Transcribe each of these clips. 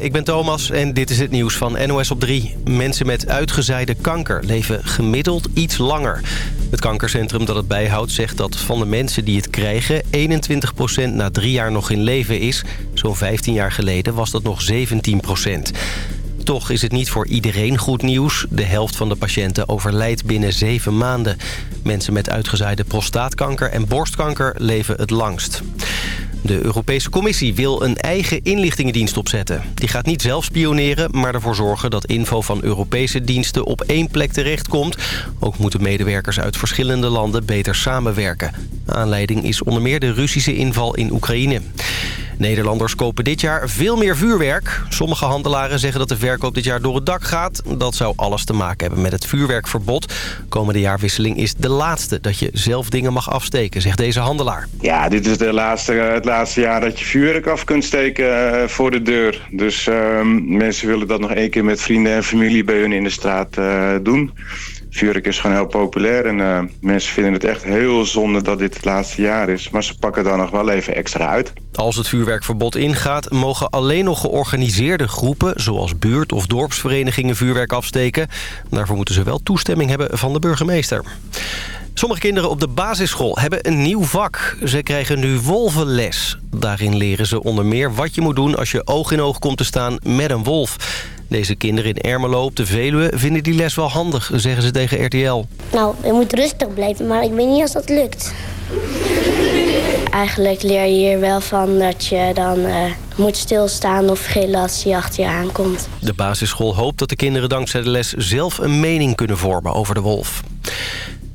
Ik ben Thomas en dit is het nieuws van NOS op 3. Mensen met uitgezaaide kanker leven gemiddeld iets langer. Het kankercentrum dat het bijhoudt zegt dat van de mensen die het krijgen... 21% na drie jaar nog in leven is. Zo'n 15 jaar geleden was dat nog 17%. Toch is het niet voor iedereen goed nieuws. De helft van de patiënten overlijdt binnen zeven maanden. Mensen met uitgezaaide prostaatkanker en borstkanker leven het langst. De Europese Commissie wil een eigen inlichtingendienst opzetten. Die gaat niet zelf spioneren, maar ervoor zorgen dat info van Europese diensten op één plek terechtkomt. Ook moeten medewerkers uit verschillende landen beter samenwerken. Aanleiding is onder meer de Russische inval in Oekraïne. Nederlanders kopen dit jaar veel meer vuurwerk. Sommige handelaren zeggen dat de verkoop dit jaar door het dak gaat. Dat zou alles te maken hebben met het vuurwerkverbod. Komende jaarwisseling is de laatste dat je zelf dingen mag afsteken, zegt deze handelaar. Ja, dit is de laatste, het laatste jaar dat je vuurwerk af kunt steken uh, voor de deur. Dus uh, mensen willen dat nog één keer met vrienden en familie bij hun in de straat uh, doen. Vuurwerk is gewoon heel populair en uh, mensen vinden het echt heel zonde dat dit het laatste jaar is. Maar ze pakken dan nog wel even extra uit. Als het vuurwerkverbod ingaat, mogen alleen nog georganiseerde groepen... zoals buurt- of dorpsverenigingen vuurwerk afsteken. Daarvoor moeten ze wel toestemming hebben van de burgemeester. Sommige kinderen op de basisschool hebben een nieuw vak. Ze krijgen nu wolvenles. Daarin leren ze onder meer wat je moet doen als je oog in oog komt te staan met een wolf. Deze kinderen in Ermelo op de Veluwe vinden die les wel handig, zeggen ze tegen RTL. Nou, je moet rustig blijven, maar ik weet niet of dat lukt. Eigenlijk leer je hier wel van dat je dan uh, moet stilstaan of gillen als hij achter je aankomt. De basisschool hoopt dat de kinderen dankzij de les zelf een mening kunnen vormen over de wolf.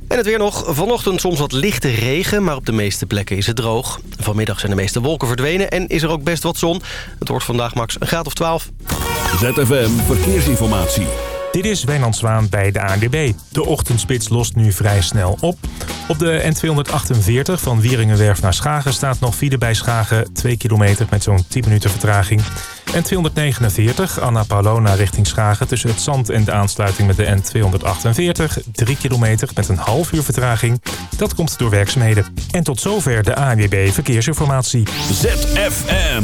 En het weer nog. Vanochtend soms wat lichte regen, maar op de meeste plekken is het droog. Vanmiddag zijn de meeste wolken verdwenen en is er ook best wat zon. Het wordt vandaag max een graad of 12. ZFM Verkeersinformatie. Dit is Wijnand Zwaan bij de ANWB. De ochtendspits lost nu vrij snel op. Op de N248 van Wieringenwerf naar Schagen staat nog file bij Schagen 2 kilometer met zo'n 10 minuten vertraging. N249 Anna Paulona richting Schagen tussen het zand en de aansluiting met de N248 3 kilometer met een half uur vertraging. Dat komt door werkzaamheden. En tot zover de ANWB Verkeersinformatie. ZFM.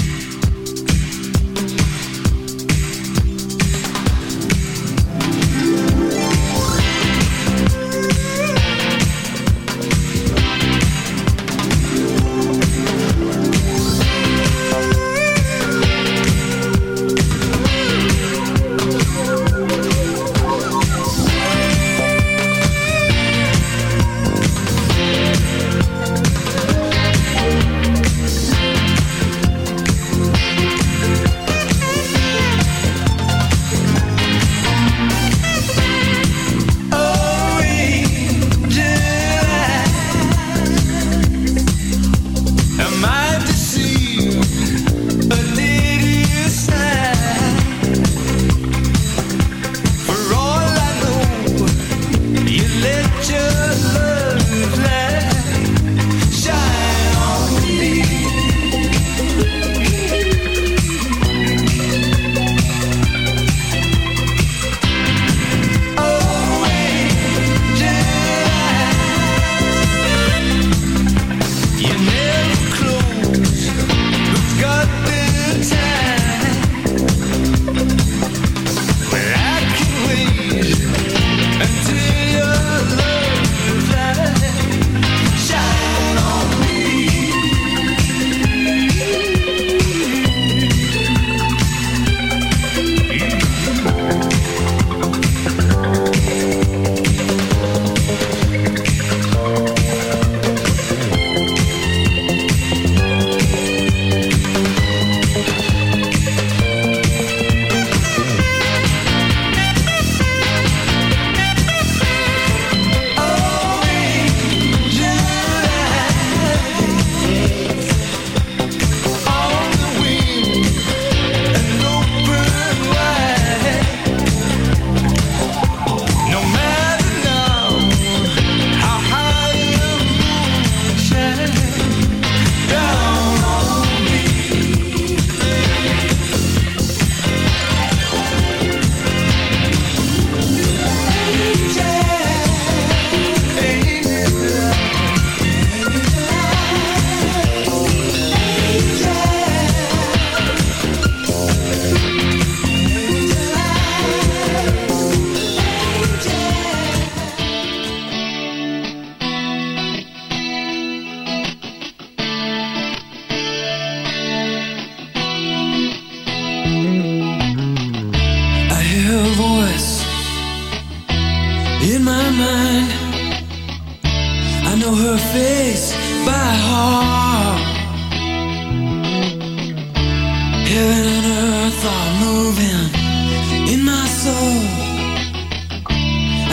thought moving in my soul.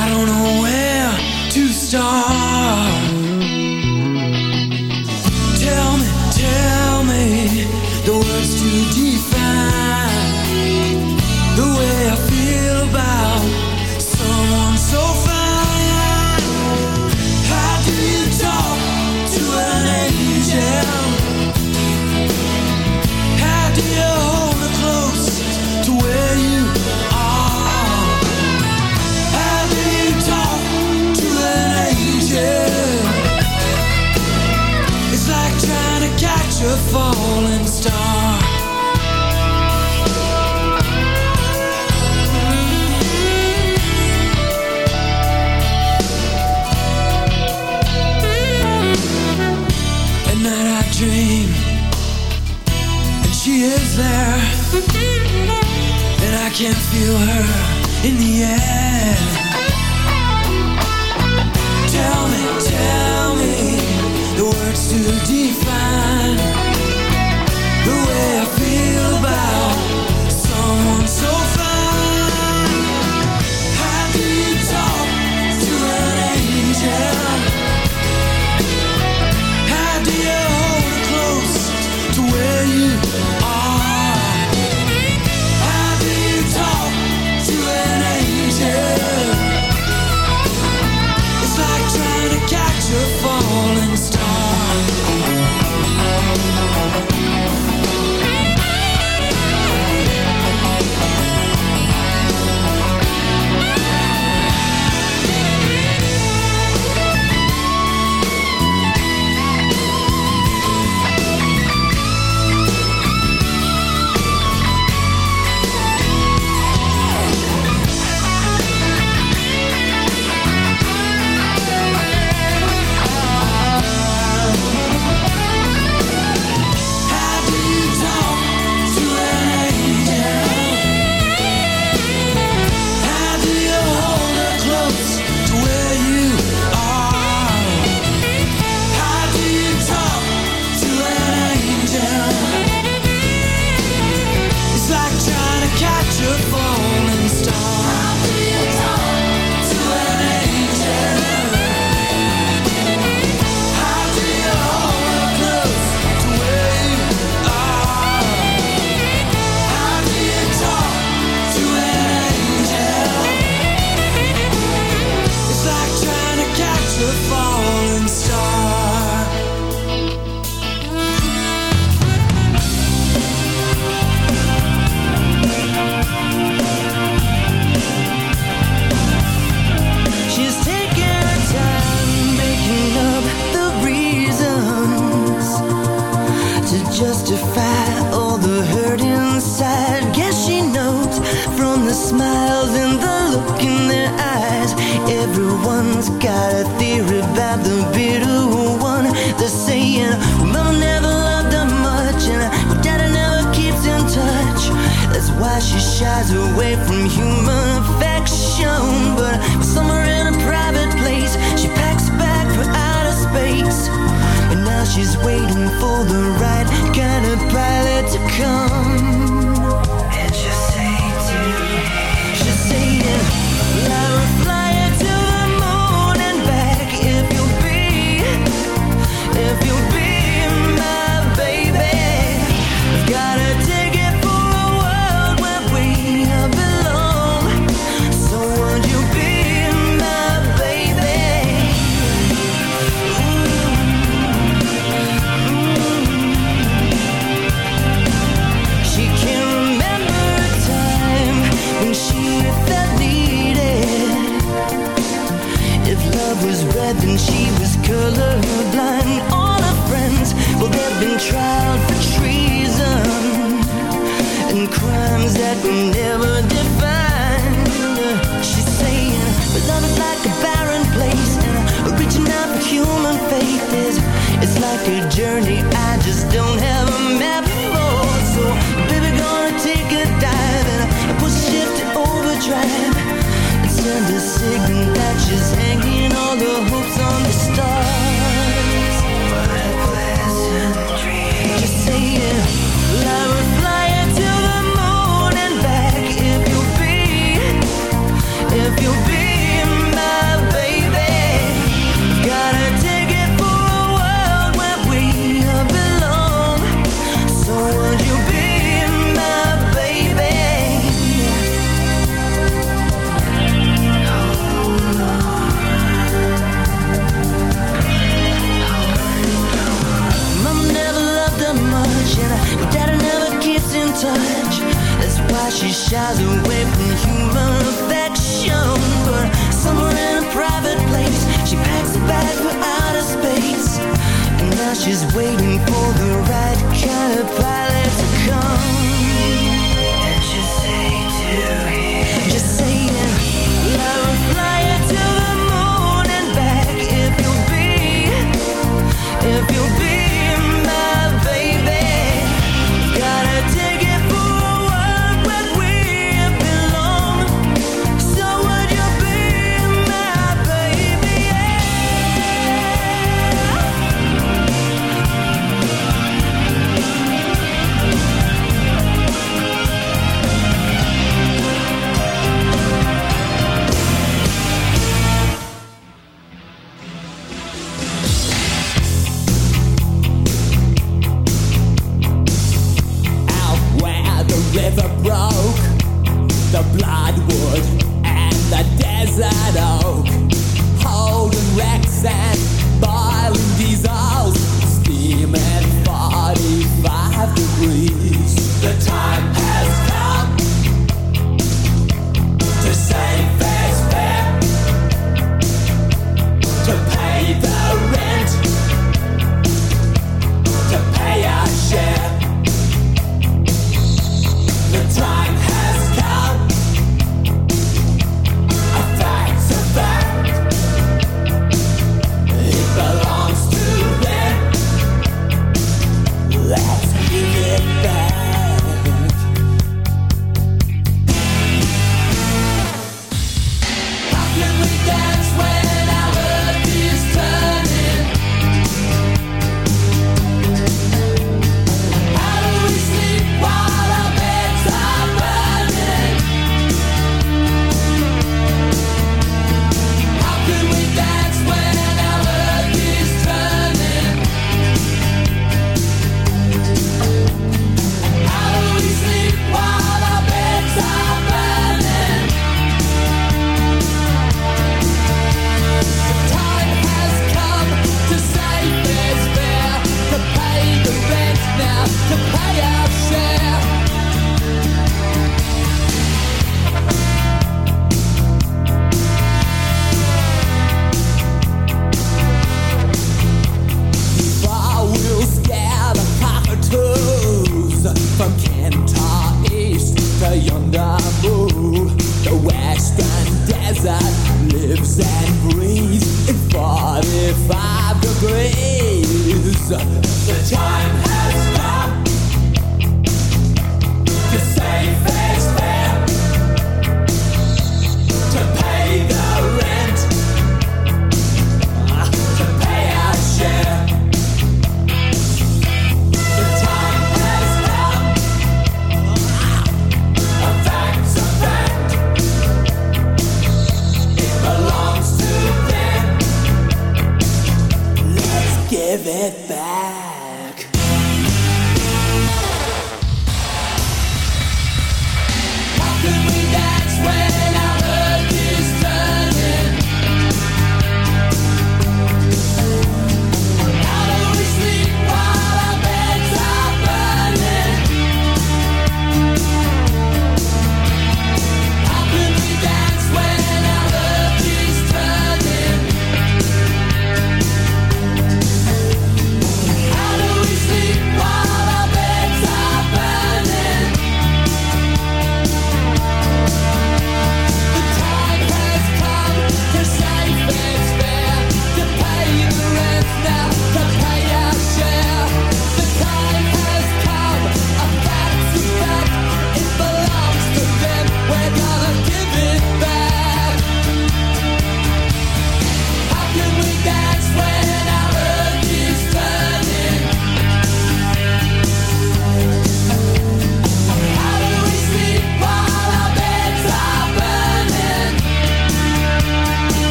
I don't know where to start. feel her in the air.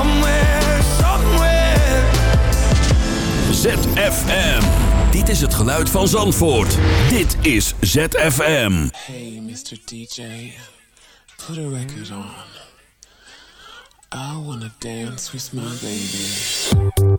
Somewhere, somewhere. ZFM. Dit is het geluid van Zandvoort. Dit is ZFM. Hey, Mr. DJ, put a record on. I wanna dance with my baby.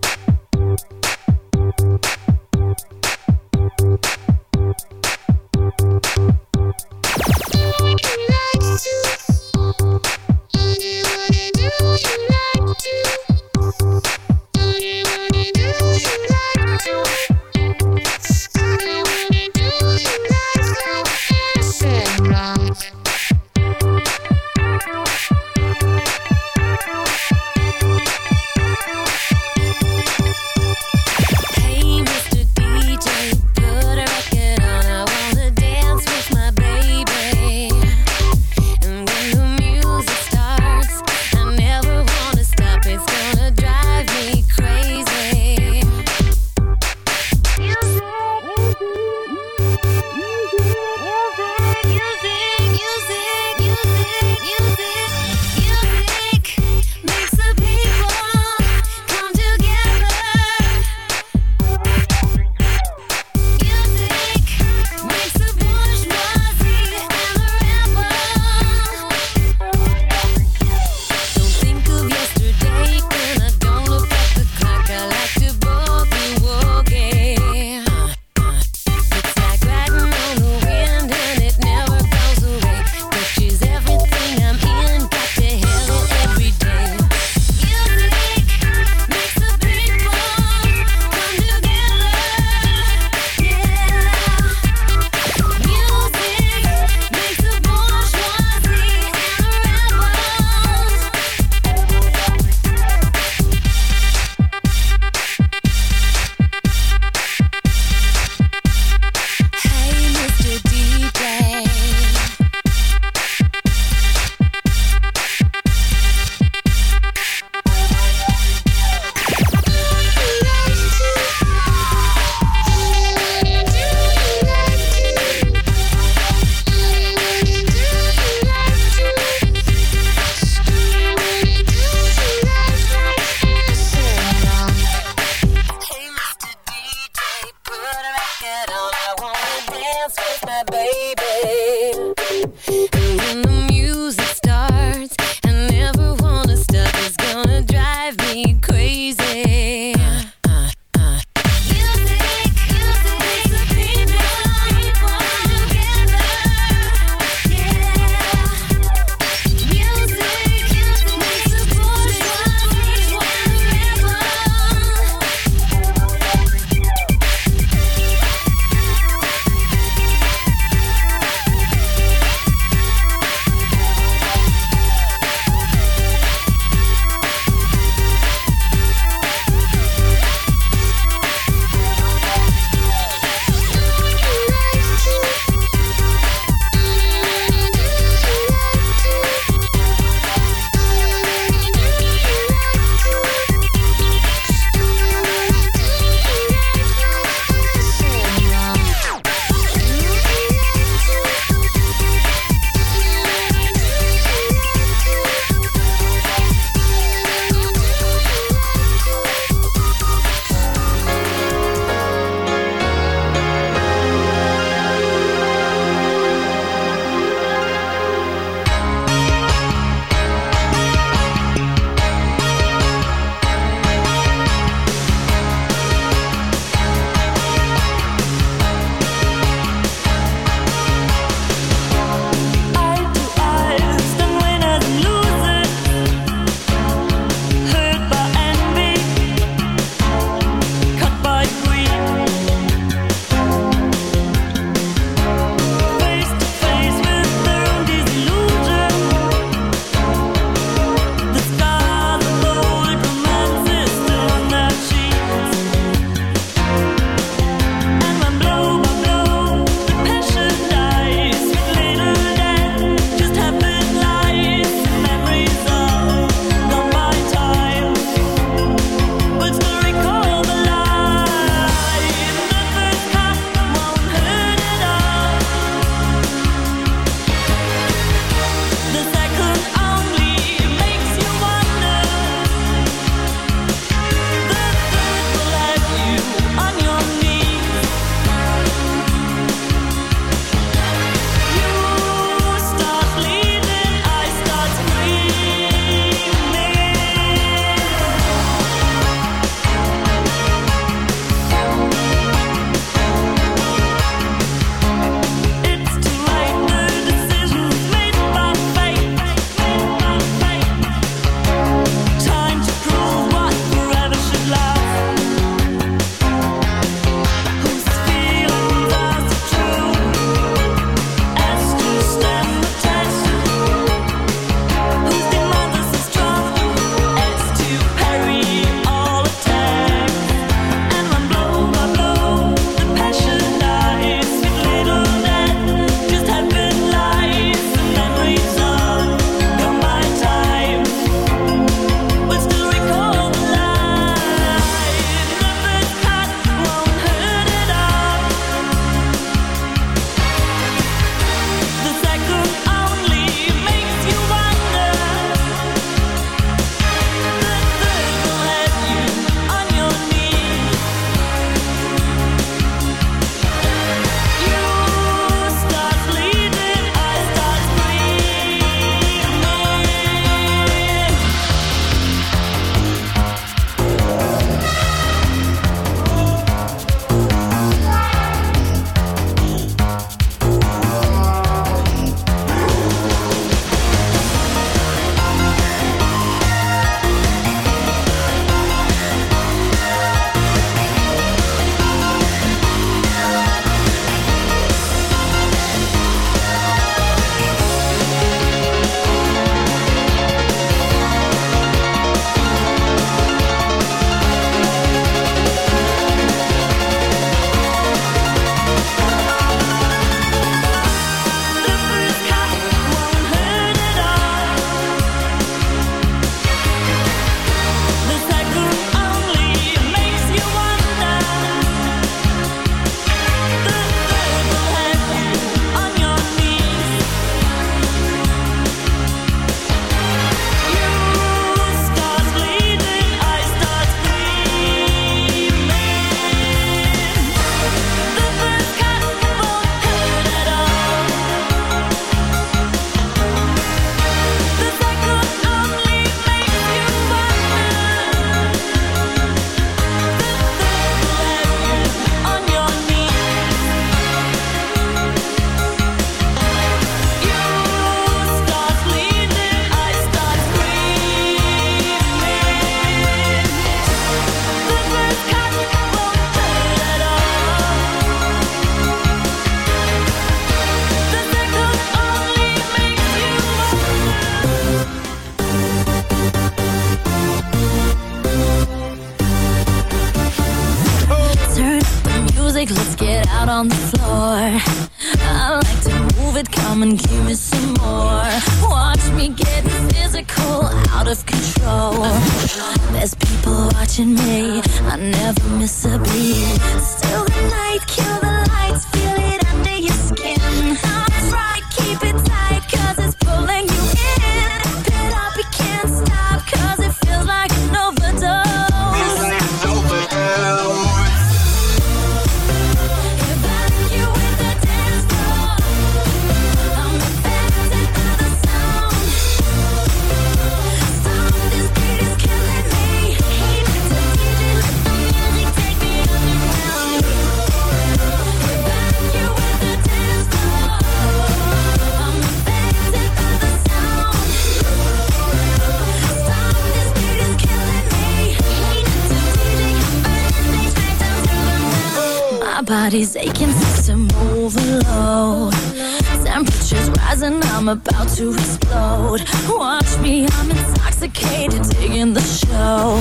Rising, I'm about to explode. Watch me, I'm intoxicated, digging the show.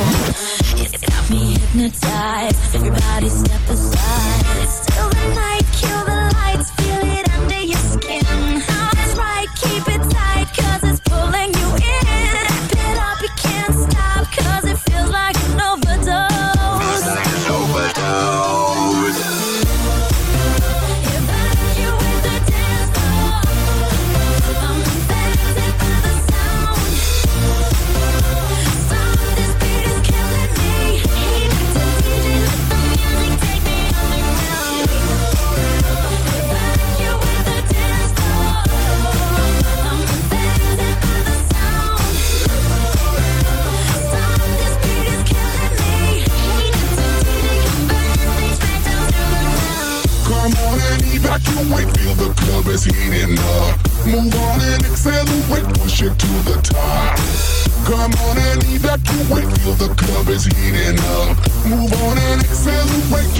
It's got me hypnotized. Everybody step aside. It's still the night, on and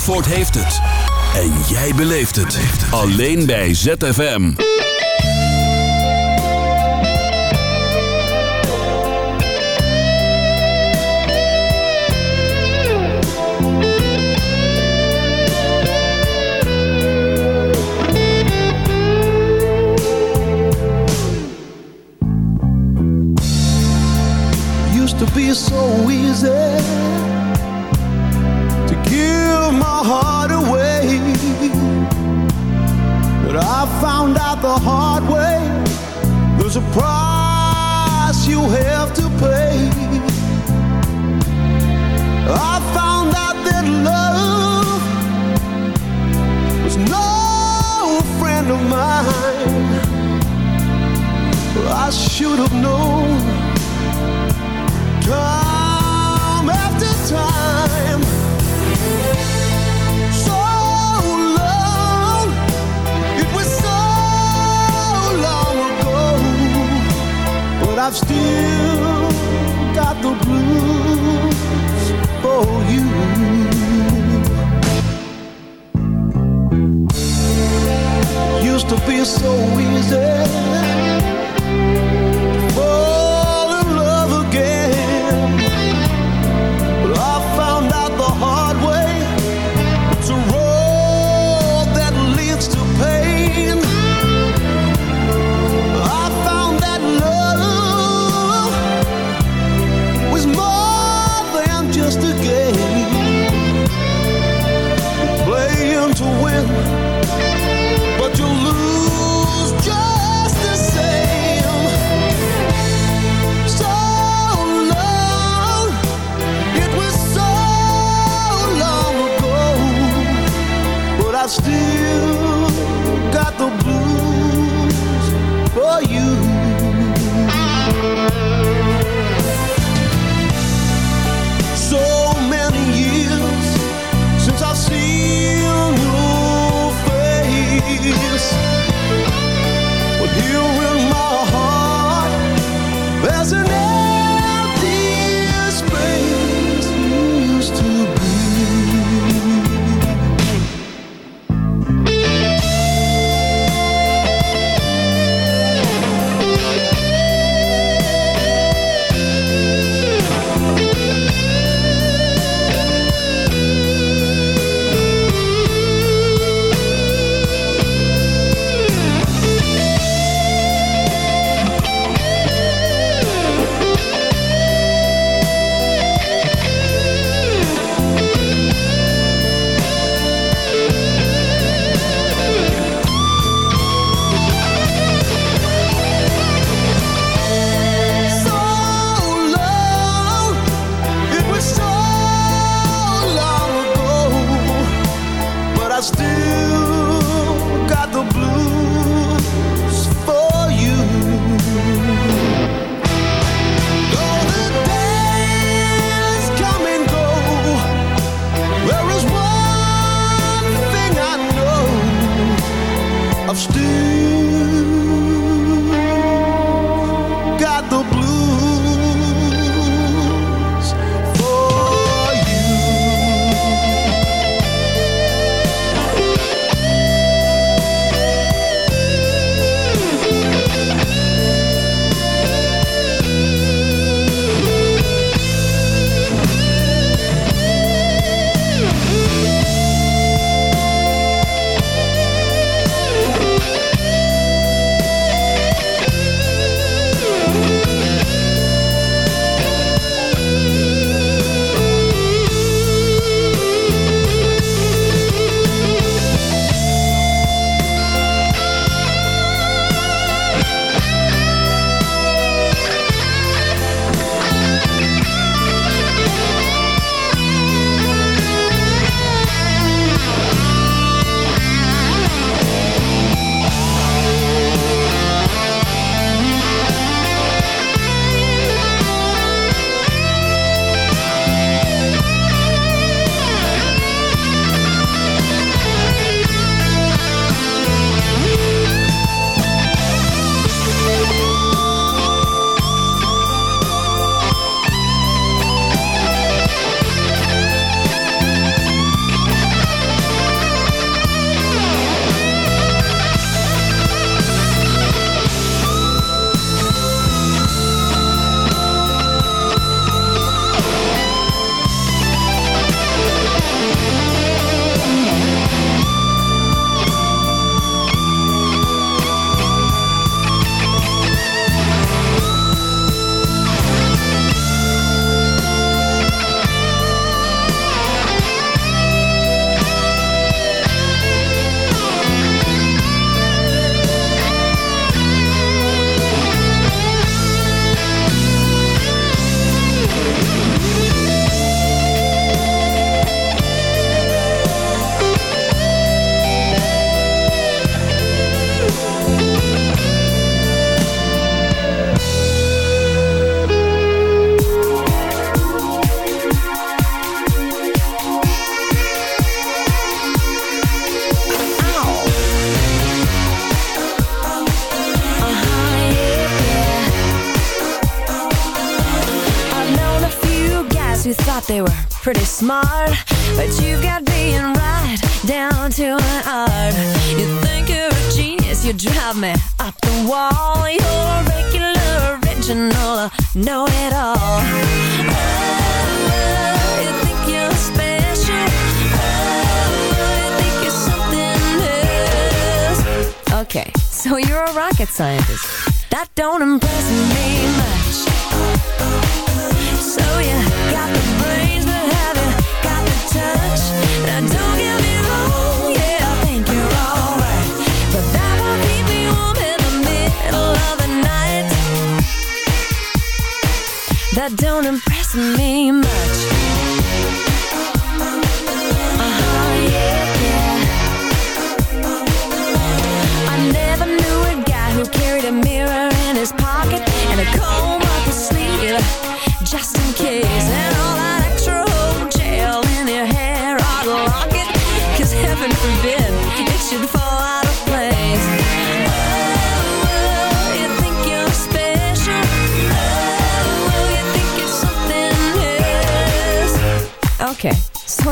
Zandvoort heeft het. En jij beleeft het. Alleen bij ZFM. Used to be so easy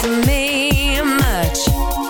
for me much.